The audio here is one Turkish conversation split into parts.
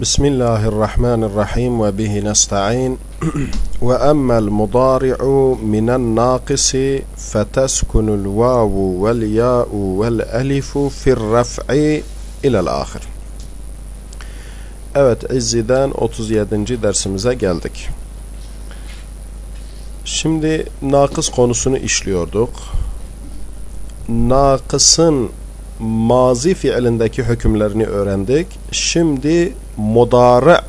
بسم الله الرحمن الرحيم وبه نستعين وأما المضارع من الناقص فتسكن الواو والياء والألف في الرفع إلى الآخر Evet İzzi'den 37. dersimize geldik. Şimdi nakıs konusunu işliyorduk. Nakısın mazi fiilindeki hükümlerini öğrendik. Şimdi mudare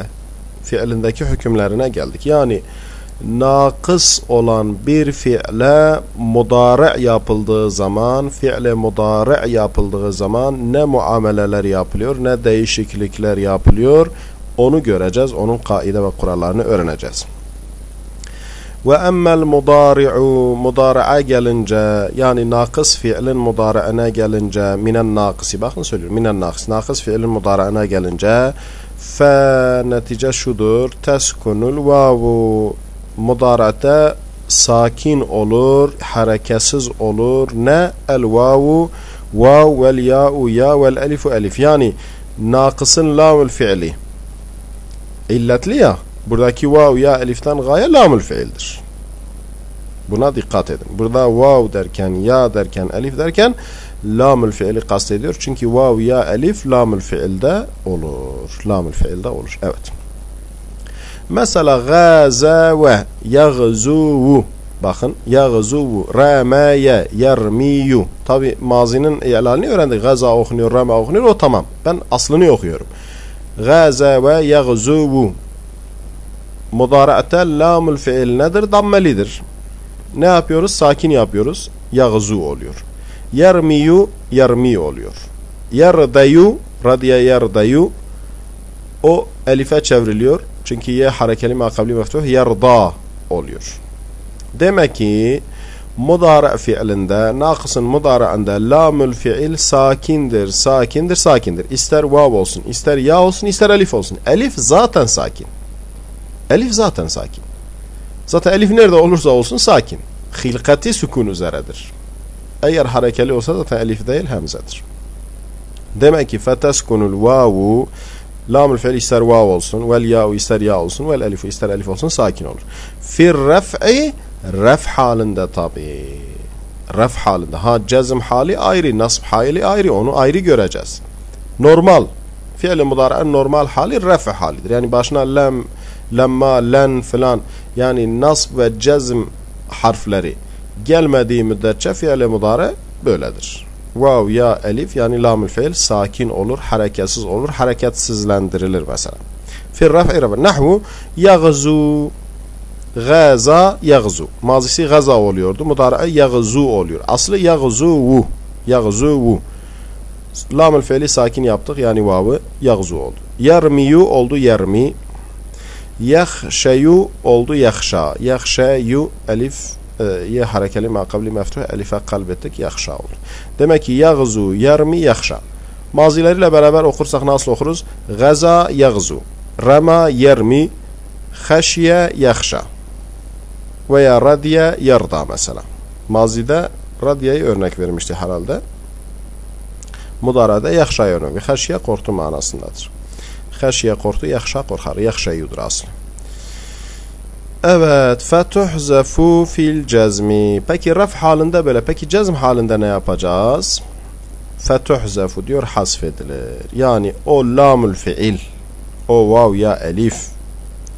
fiilindeki hükümlerine geldik. Yani nakıs olan bir fiile mudare yapıldığı zaman, fiile mudare yapıldığı zaman ne muameleler yapılıyor, ne değişiklikler yapılıyor onu göreceğiz. Onun kaide ve kurallarını öğreneceğiz. Ve emmel mudari'u mudari'a gelince yani nakıs fiilin mudari'ine gelince minen nakısı bakın söylüyorum minen nakıs nakıs fiilin mudari'ine gelince fe netice şudur. Teskunul vavu mudarate sakin olur hareketsiz olur. Ne? El vavu vav vel ya'u ya vel elifu elif. Yani nakısın lavul fiili illetli ya Buradaki vav ya eliften gaye lamül fiildir. Buna dikkat edin. Burada vav derken, ya derken, elif derken lamül fiili kastediyor. Çünkü vav ya elif lamül fiilde olur. Lamül fiilde olur. Evet. Mesela gaza ve yagzuvu Bakın yagzuvu rameye yermiyu. Tabi mazinin ilalini öğrendik. Gaza okunuyor, rama okunuyor. O tamam. Ben aslını okuyorum. Gaza ve yagzuvu Mudaraate lamul fiil nedir? Dammelidir. Ne yapıyoruz? Sakin yapıyoruz. Yagzu oluyor. Yermiyu, yermi oluyor. Yerdayu, radiye yerdayu o elife çevriliyor. Çünkü ye harekeli makabli meftuh yerda oluyor. Demek ki mudara fiilinde, nakısın mudara'ında lamül fiil sakindir, sakindir, sakindir. İster vav olsun, ister ya olsun, ister elif olsun. Elif zaten sakin. Elif zaten sakin. Zaten elif nerede olursa olsun sakin. Hilkati sükun üzeredir. Eğer harekeli olsa zaten elif değil hemzedir. Demek ki feteskunul vavu lamül fiil ister vav olsun vel ya'u ister ya olsun vel elifu ister elif olsun sakin olur. Fir ref'i ref halinde tabi. Ref halinde. Ha cezm hali ayrı, nasb hali ayrı. Onu ayrı göreceğiz. Normal. Fiil-i normal hali ref halidir. Yani başına lem lemma, len filan yani nasb ve cezm harfleri gelmediği müddetçe fiil-i mudare böyledir. Vav ya elif yani lamül fiil sakin olur, hareketsiz olur, hareketsizlendirilir mesela. Fir raf'i rafa. Nahvu yagzu gaza yagzu. Mazisi gaza oluyordu. Mudare yagzu oluyor. Aslı yagzu yagzu Lamül fiili sakin yaptık yani vavı yagzu oldu. Yermiyu oldu yermi. Yahşeyu oldu yahşa. Yahşeyu elif e, ye harekeli makabli meftuh elife kalbettik yahşa olur. Demek ki yagzu, yermi, yahşa. Mazileriyle beraber okursak nasıl okuruz? Gaza, yagzu. Rama, yermi. Haşye, yahşa. Veya radye, yarda mesela. Mazide radyeyi örnek vermişti herhalde. Mudarada yahşa'ya örnek. Haşye korktu manasındadır. Haşiye korktu, yahşa korkar. Yahşeyudur aslı. Evet. Fetuhzefu fil cezmi. Peki raf halinde böyle. Peki cezm halinde ne yapacağız? Fetuhzefu diyor hasfedilir. Yani o lamül fiil. O vav ya elif.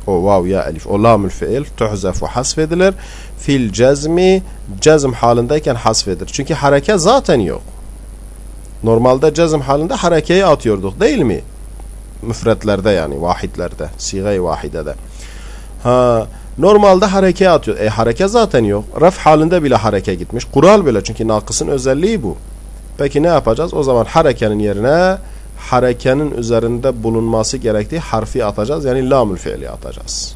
O vav ya elif. O lamül fiil tuhzefu hasfedilir. Fil cezmi cezm halindeyken hasfedilir. Çünkü hareket zaten yok. Normalde cezm halinde harekeyi atıyorduk değil mi? müfretlerde yani vahitlerde, siga-i vahidede. Ha, normalde hareke atıyor. E hareke zaten yok. Raf halinde bile hareke gitmiş. Kural böyle çünkü nakısın özelliği bu. Peki ne yapacağız? O zaman harekenin yerine harekenin üzerinde bulunması gerektiği harfi atacağız. Yani lamül fiili atacağız.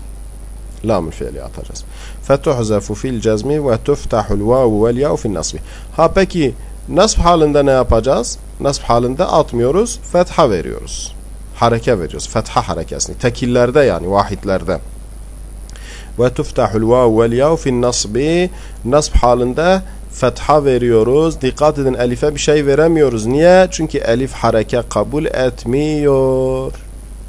Lamül fiili atacağız. Fetuhzefu fil cezmi ve tuftahul vavu vel ya'u fil nasbi. Ha peki nasb halinde ne yapacağız? Nasb halinde atmıyoruz. Fetha veriyoruz hareke veriyoruz. Fetha harekesini. Tekillerde yani vahitlerde. Ve tuftahul vav vel yav fin nasbi. Nasb halinde fetha veriyoruz. Dikkat edin elife bir şey veremiyoruz. Niye? Çünkü elif hareke kabul etmiyor.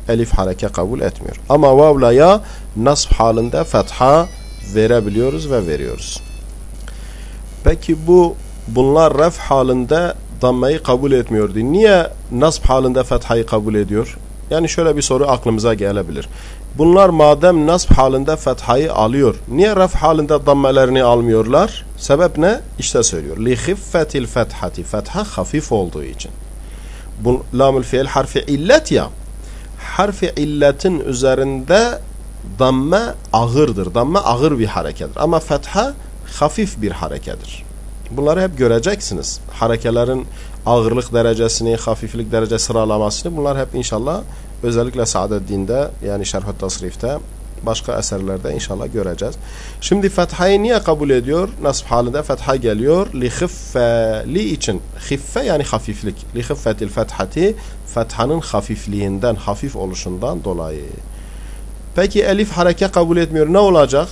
elif hareke kabul etmiyor. Ama vavla ya nasb halinde fetha verebiliyoruz ve veriyoruz. Peki bu bunlar ref halinde dammayı kabul etmiyordu. Niye nasb halinde fethayı kabul ediyor? Yani şöyle bir soru aklımıza gelebilir. Bunlar madem nasb halinde fethayı alıyor, niye ref halinde dammelerini almıyorlar? Sebep ne? İşte söylüyor. Khiffetil fethati. Fetha hafif olduğu için. Bu lamül fiil harfi illet ya. Harfi illetin üzerinde damme ağırdır. Damme ağır bir harekedir. Ama fetha hafif bir harekedir. Bunları hep göreceksiniz. Harekelerin ağırlık derecesini, hafiflik derece sıralamasını bunlar hep inşallah özellikle Saadeddin'de yani Şerh-ı Tasrif'te başka eserlerde inşallah göreceğiz. Şimdi fethayı niye kabul ediyor? Nasb halinde fetha geliyor. Li li için. Hiffe yani hafiflik. Li hiffetil fethati fethanın hafifliğinden, hafif oluşundan dolayı. Peki elif hareke kabul etmiyor. Ne olacak?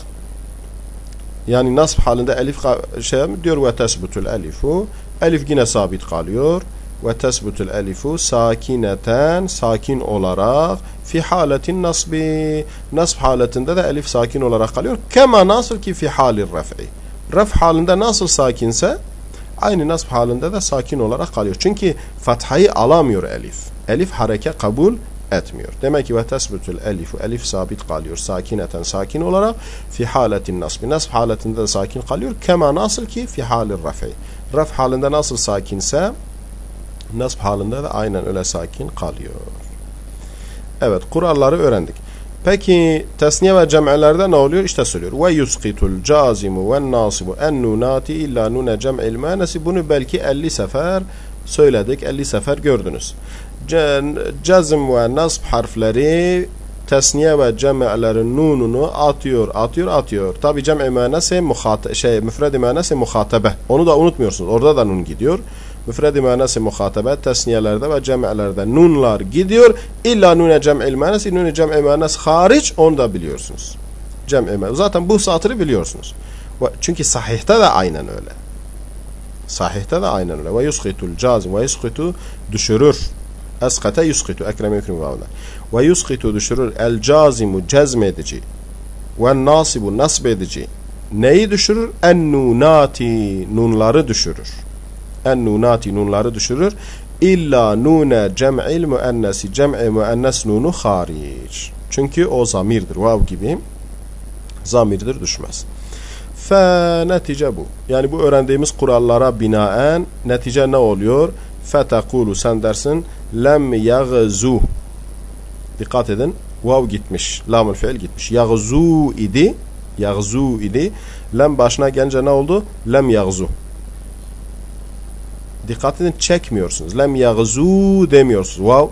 Yani nasb halinde elif şey diyor ve tesbutul elifu. Elif yine sabit kalıyor. Ve tesbutul elifu sakineten sakin olarak fi haletin nasbi nasb haletinde de elif sakin olarak kalıyor. Kema nasıl ki fi halir ref'i. Ref halinde nasıl sakinse aynı nasb halinde de sakin olarak kalıyor. Çünkü fathayı alamıyor elif. Elif hareke kabul etmiyor. Demek ki ve tesbutul elifu elif sabit kalıyor. Sakineten sakin olarak fi haletin nasbi. Nasb haletinde de sakin kalıyor. Kema nasıl ki fi halir ref'i. Ref halinde nasıl sakinse nasb halinde de aynen öyle sakin kalıyor. Evet kuralları öğrendik. Peki tesniye ve cem'elerde ne oluyor? İşte söylüyor. Ve yusqitul cazimu ve nasibu en nunati illa nune cem'il manesi. Bunu belki 50 sefer söyledik. 50 sefer gördünüz. Cazm ve nasb harfleri tesniye ve cem'lerin nununu atıyor, atıyor, atıyor. Tabi cem'i manesi şey, müfredi manesi muhatabe. Onu da unutmuyorsunuz. Orada da nun gidiyor. Müfredi manası muhatabe tesniyelerde ve cem'lerde nunlar gidiyor. İlla nune cem'il manası, nune cem'i manası hariç onu da biliyorsunuz. Cem'i manası. Zaten bu satırı biliyorsunuz. Çünkü sahihte de aynen öyle. Sahihte de aynen öyle. Ve yuskitul cazim ve yuskitu düşürür. Eskate yuskitu. Ekrem yükrim vavla. Ve yuskitu düşürür. El cazimu cezmedici. Ve nasibu nasbedici. Neyi düşürür? En nunati. Nunları düşürür en nunati nunları düşürür. İlla nune cem'il müennesi cem'i müennes nunu hariç. Çünkü o zamirdir. Vav gibi zamirdir düşmez. Fe netice bu. Yani bu öğrendiğimiz kurallara binaen netice ne oluyor? Fetekulu sen dersin lem yagzu. Dikkat edin. Vav gitmiş. Lamül fiil gitmiş. Yagzu idi. Yagzu idi. Lem başına gelince ne oldu? Lem yagzu dikkat edin çekmiyorsunuz. Lem yagzu demiyorsunuz. Vav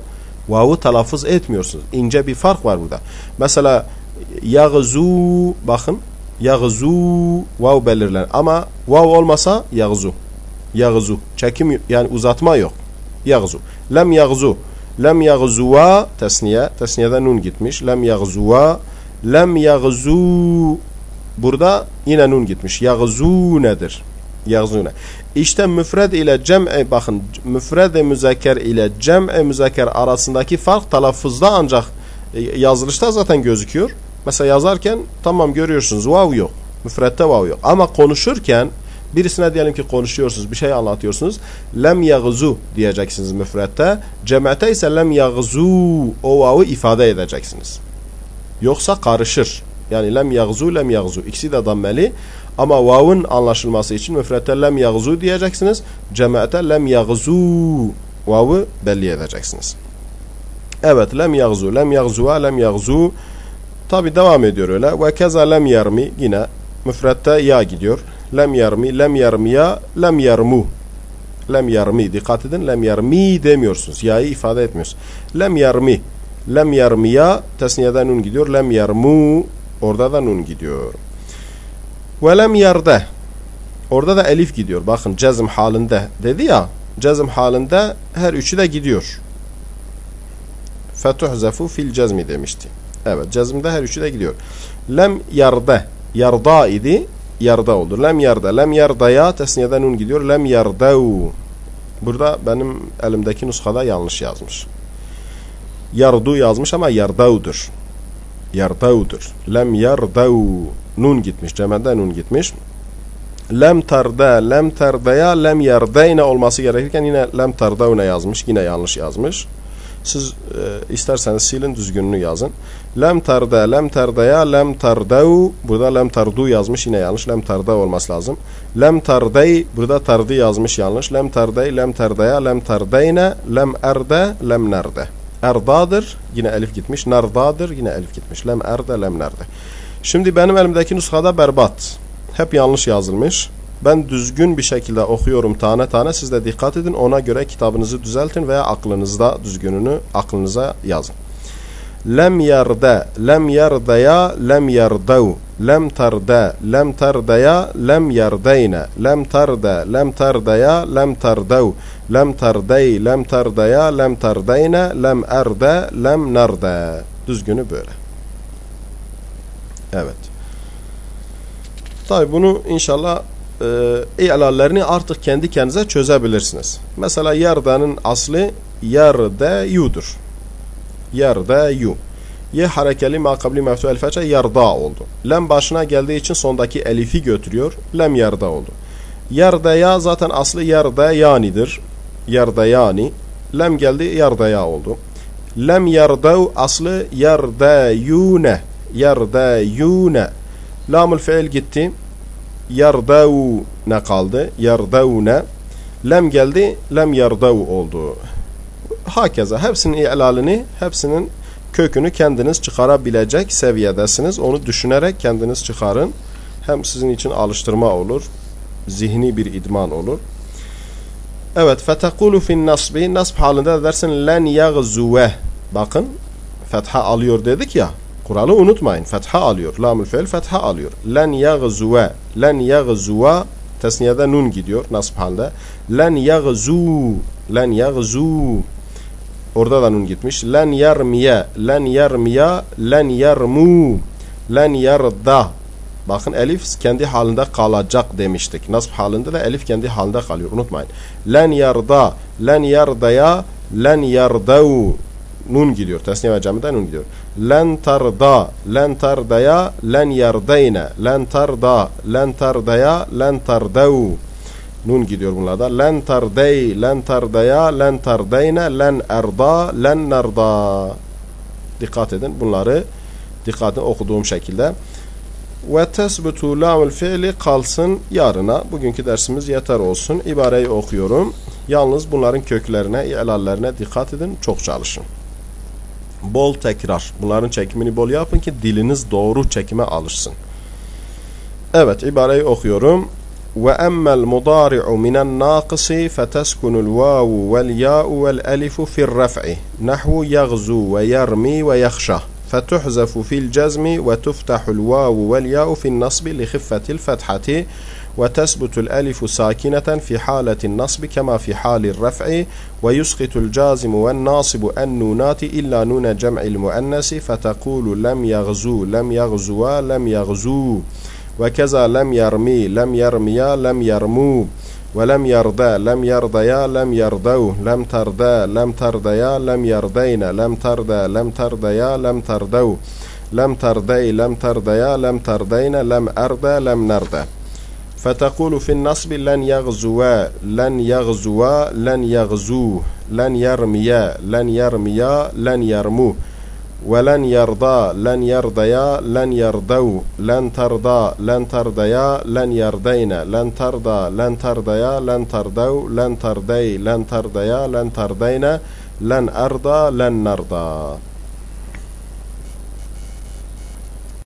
vav'u telaffuz etmiyorsunuz. İnce bir fark var burada. Mesela yagzu bakın yagzu vav belirlen ama vav olmasa yagzu. Yagzu. Çekim yani uzatma yok. Yagzu. Lem yagzu. Lem yagzuva tesniye. Tesniyede nun gitmiş. Lem yagzuva. Lem yagzu. Burada yine nun gitmiş. Yagzu nedir? Yagzune. İşte müfred ile cem'e bakın müfred-i müzekker ile cem'e müzekker arasındaki fark telaffuzda ancak e, yazılışta zaten gözüküyor. Mesela yazarken tamam görüyorsunuz vav yok. Müfredde vav yok. Ama konuşurken birisine diyelim ki konuşuyorsunuz bir şey anlatıyorsunuz. Lem yagzu diyeceksiniz müfredde. Cem'ete ise lem yagzu o vav'ı ifade edeceksiniz. Yoksa karışır. Yani lem yagzu lem yagzu. İkisi de dammeli. Ama vav'ın anlaşılması için müfrette lem yagzu diyeceksiniz. Cemaate lem yagzu vav'ı belli edeceksiniz. Evet lem yagzu lem yagzuva lem yagzu tabi devam ediyor öyle. Ve keza lem yarmi yine müfrette ya gidiyor. Lem yarmi lem yarmiya lem yarmu lem yarmi dikkat edin lem yarmi demiyorsunuz. Ya'yı ifade etmiyorsunuz. Lem yarmi lem yarmiya tesniyeden nun gidiyor. Lem yarmu orada da nun gidiyor. Velem yerde. Orada da elif gidiyor. Bakın cezm halinde dedi ya. Cezm halinde her üçü de gidiyor. Fetuhzefu fil cezmi demişti. Evet cezmde her üçü de gidiyor. Lem yarde. Yarda idi. Yarda oldu. Lem yarda. Lem yardaya tesniyeden nun gidiyor. Lem yardev. Burada benim elimdeki nuskada yanlış yazmış. Yardu yazmış ama yardavdur. Yardavdur. Lem yardav. Nun gitmiş. Cemende nun gitmiş. Lem tarda, lem tardaya, lem yardayne olması gerekirken yine lem tardavne yazmış. Yine yanlış yazmış. Siz e, isterseniz silin düzgününü yazın. Lem tarda, lem tardaya, lem tardav. Burada lem tardu yazmış yine yanlış. Lem tarda olması lazım. Lem tarday, burada tardı yazmış yanlış. Lem tarday, lem tardaya, lem tardayne, lem erde, lem nerde. Erdadır, yine elif gitmiş. Nardadır, yine elif gitmiş. Lem erde, lem nerde. Şimdi benim elimdeki nuskada berbat. Hep yanlış yazılmış. Ben düzgün bir şekilde okuyorum tane tane. Siz de dikkat edin. Ona göre kitabınızı düzeltin veya aklınızda düzgününü aklınıza yazın. Lem yerde, lem yerdaya, lem yerdev. Lem tarda, lem tardaya, lem yerdeyne. Lem tarda, lem tardaya, lem tardev. Lem tardey, lem tardaya, lem tardeyne, lem erde, lem nerde. Düzgünü böyle. Evet. Tabi bunu inşallah e, i'lallerini artık kendi kendinize çözebilirsiniz. Mesela yerde'nin aslı yerde yu'dur. Yerde yu. Ye harekeli makabli meftu el feçe yarda oldu. Lem başına geldiği için sondaki elifi götürüyor. Lem yarda oldu. Yerde ya zaten aslı yerde yanidir. Yerde yani. Lem geldi yerde ya oldu. Lem yardav aslı yerde yune. Yerde yune. Lamul fiil gitti. Yardav ne kaldı? Yardavne. Lem geldi. Lem yardav oldu. Hakeza hepsinin ilalini, hepsinin kökünü kendiniz çıkarabilecek seviyedesiniz. Onu düşünerek kendiniz çıkarın. Hem sizin için alıştırma olur. Zihni bir idman olur. Evet. Fetekulu fin nasbi. Nasb halinde dersin len yagzuve. Bakın. Fetha alıyor dedik ya. Kuralı unutmayın. Fetha alıyor. Lamül fiil fetha alıyor. Len yagzuve. Len yagzuva. Tesniyede nun gidiyor nasb halde. Len yagzu. Len yagzu. Orada da nun gitmiş. Len yermiye. Len yermiya. Len yermu. Len yerda. Bakın elif kendi halinde kalacak demiştik. Nasb halinde de elif kendi halinde kalıyor. Unutmayın. Len yerda. Len yerdaya. Len yerdav. Nun gidiyor. Tesniye ve camide nun gidiyor. Len tarda. Len tardaya. Len yerdeyne. Len tarda. Len tardaya. Len tardav. Nun gidiyor bunlarda. Len tardey. Len tardaya. Len tardeyne. Len erda. Len nerda. Dikkat edin. Bunları dikkatli okuduğum şekilde. Ve tesbutu lamul fiili kalsın yarına. Bugünkü dersimiz yeter olsun. İbareyi okuyorum. Yalnız bunların köklerine, ilallerine dikkat edin. Çok çalışın. Bol tekrar. Bunların çekimini bol yapın ki diliniz doğru çekime alışsın. Evet, ibareyi okuyorum. Feteskunul vavu vel ya'u vel elifu fir ref'i. Nahvu yagzu ve yermi ve yakhşah. فتحذف في الجزم وتفتح الواو والياء في النصب لخفة الفتحة وتثبت الألف ساكنة في حالة النصب كما في حال الرفع ويسقط الجازم والناصب النونات إلا نون جمع المؤنث فتقول لم يغزو لم يغزوا لم يغزو وكذا لم يرمي لم يرميا لم يرمو. ولم يرضى لم يرضيا لم يرضوا لم ترضى لم ترضيا لم يرضين. لم ترضى لم ترضيا لم ترضوا لم ترضي لم ترضيا لم ترضين. لم أرضى لم نرضى. فتقول في النصب لن يغزوا لن يغزوا لن يغزو لن يرميا لن يرميا لن يرمو ولن يرضى لن يرضيا لن يرضوا لن ترضى لن ترضيا لن يرضين لن ترضى لن ترضيا لن ترضوا لن ترضي لن ترضيا لن ترضين لن أرضى لن نرضى.